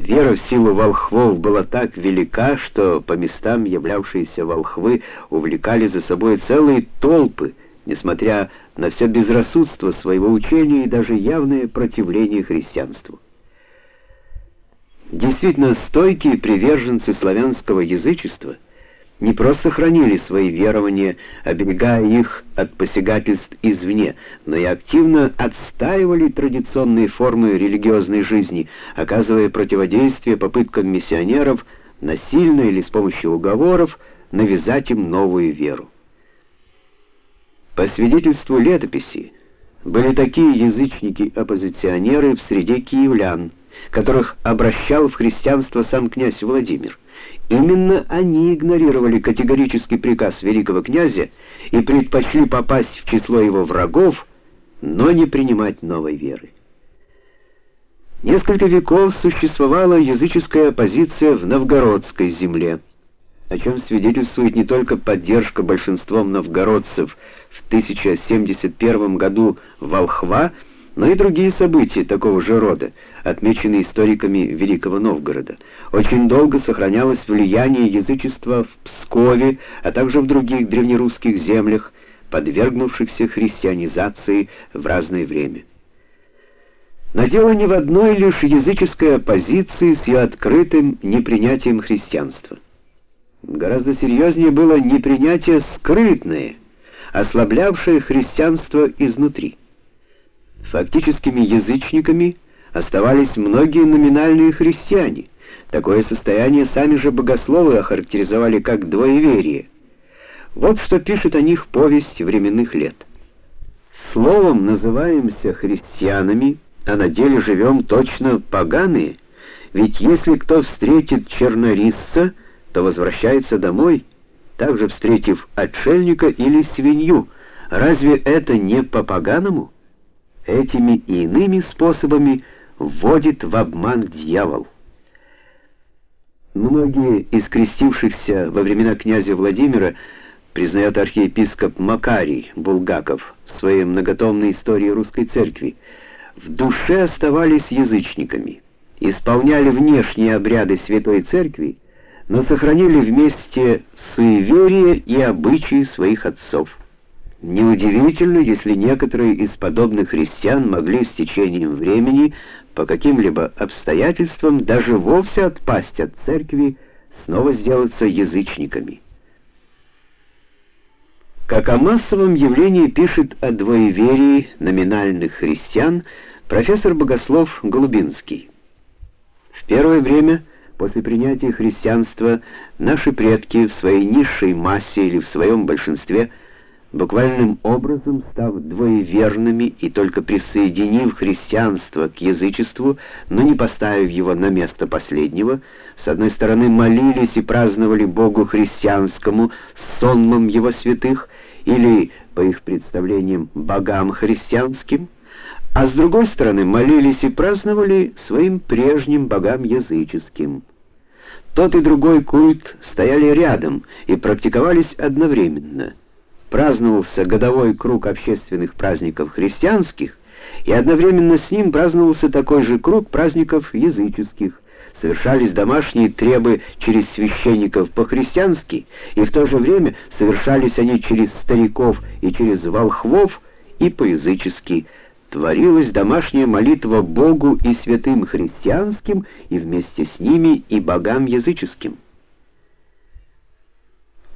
Вера в силу волхвов была так велика, что по местам являвшиеся волхвы увлекали за собой целые толпы, несмотря на все безрассудство своего учения и даже явное противление христианству. Действительно, стойкие приверженцы славянского язычества — не просто хранили свои верования, оберегая их от посягательств извне, но и активно отстаивали традиционные формы религиозной жизни, оказывая противодействие попыткам миссионеров насильно или с помощью уговоров навязать им новую веру. По свидетельству летописи, были такие язычники-оппозиционеры в среде киевлян, которых обращал в христианство сам князь Владимир. Именно они игнорировали категорический приказ великого князя и предпочли попасть в число его врагов, но не принимать новой веры. Несколько веков существовала языческая оппозиция в новгородской земле, о чем свидетельствует не только поддержка большинством новгородцев в 1071 году Волхва, но и другие события такого же рода, отмеченные историками Великого Новгорода. Очень долго сохранялось влияние язычества в Пскове, а также в других древнерусских землях, подвергнувшихся христианизации в разное время. Но дело не в одной лишь языческой оппозиции с ее открытым непринятием христианства. Гораздо серьезнее было непринятие скрытное, ослаблявшее христианство изнутри. Фактическими язычниками оставались многие номинальные христиане. Такое состояние сами же богословы охарактеризовали как двоеверие. Вот что пишет о них повесть временных лет. Словом называемся христианами, а на деле живем точно поганые, ведь если кто встретит чернорисца, то возвращается домой, также встретив отшельника или свинью. Разве это не по-поганому? Этими и иными способами вводит в обман дьявол. Многие из крестившихся во времена князя Владимира признает архиепископ Макарий Булгаков в своей многотомной истории русской церкви, в душе оставались язычниками, исполняли внешние обряды святой церкви, но сохранили вместе суеверие и обычаи своих отцов. Неудивительно, если некоторые из подобных христиан могли с течением времени по каким-либо обстоятельствам даже вовсе отпасть от церкви, снова сделаться язычниками. Как о массовом явлении пишет о двоеверии номинальных христиан профессор-богослов Голубинский. В первое время, после принятия христианства, наши предки в своей низшей массе или в своем большинстве – буквальным образом став двоеверными и только присоединив христианство к язычеству, но не поставив его на место последнего, с одной стороны молились и праздновали Богу христианскому сонмом его святых, или, по их представлениям, богам христианским, а с другой стороны молились и праздновали своим прежним богам языческим. Тот и другой культ стояли рядом и практиковались одновременно — праздновался годовой круг общественных праздников христианских, и одновременно с ним праздновался такой же круг праздников языческих. Совершались домашние требы через священников по-христиански, и в то же время совершались они через стариков и через волхвов и по-язычески. Творилась домашняя молитва Богу и святым христианским, и вместе с ними и богам языческим.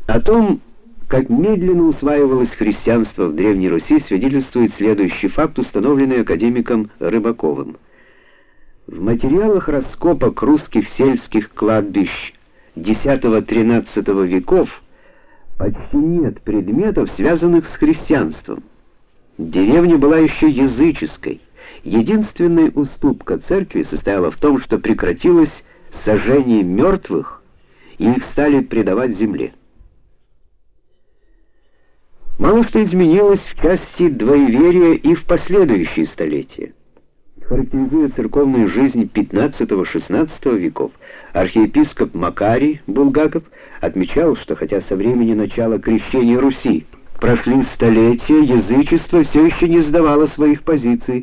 О том, как медленно усваивалось христианство в Древней Руси, свидетельствует следующий факт, установленный академиком Рыбаковым. В материалах раскопок русских сельских кладбищ X-XIII веков почти нет предметов, связанных с христианством. Деревня была еще языческой. Единственная уступка церкви состояла в том, что прекратилось сожжение мертвых, и их стали предавать земле. Мало что изменилось в части двоеверия и в последующие столетия. Характеризуя церковную жизнь XV-XVI веков, архиепископ Макарий Булгаков отмечал, что хотя со времени начала крещения Руси прошли столетия, язычество все еще не сдавало своих позиций,